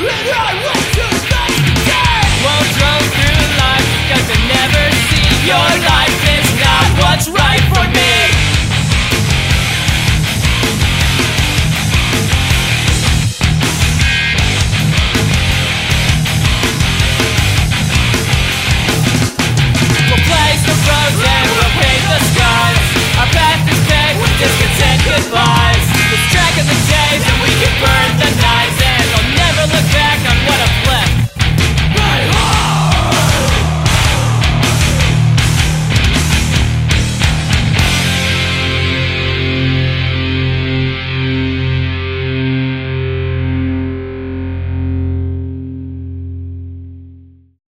And I want to